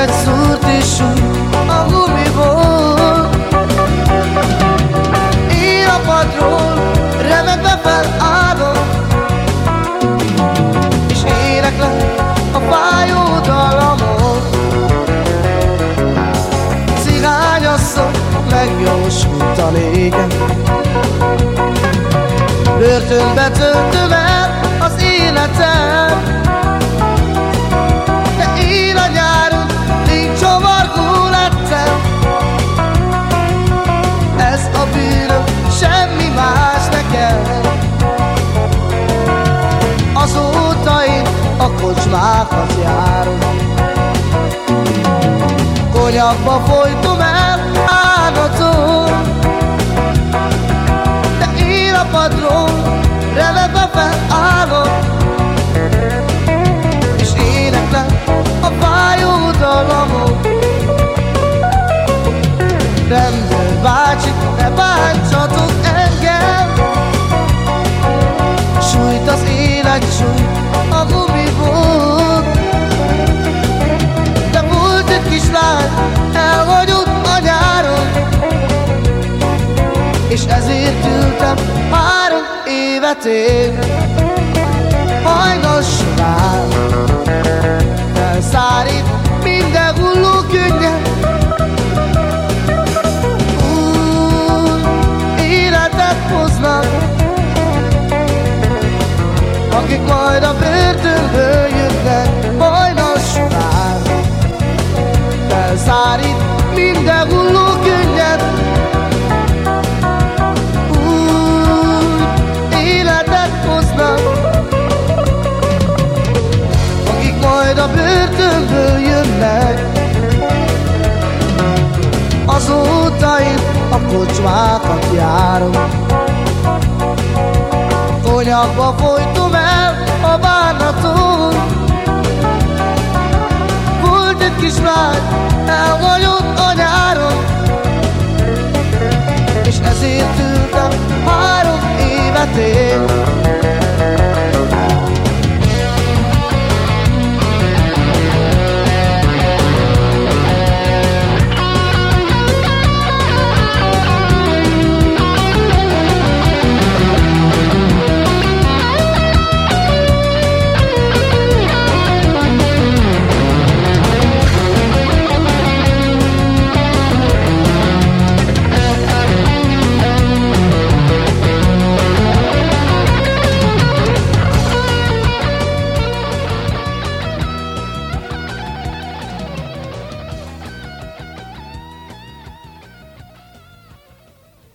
megszúrt a gumiból Én a padról remegve felállom És érek le a fájó dalamon Cigányasszony megjósult a légem Börtönbe töltöm el az életem. De én a nyár kocsmákat járom Konyakba folytom el ágatom De én a padról revetve felállom És éneklem a fájó dalamot Rendőr bácsi, ne bántsatok engem. Sújt az élet, sújt évet én Hajnal során Felszárít minden hulló könnyen Új életet hoznak Akik majd a börtönből majd a börtönből jönnek. Azóta én a kocsmákat járom. Konyakba folytom el a bánatom Volt egy kislány, elhagyott a nyáron. És ezért ültem három évet én.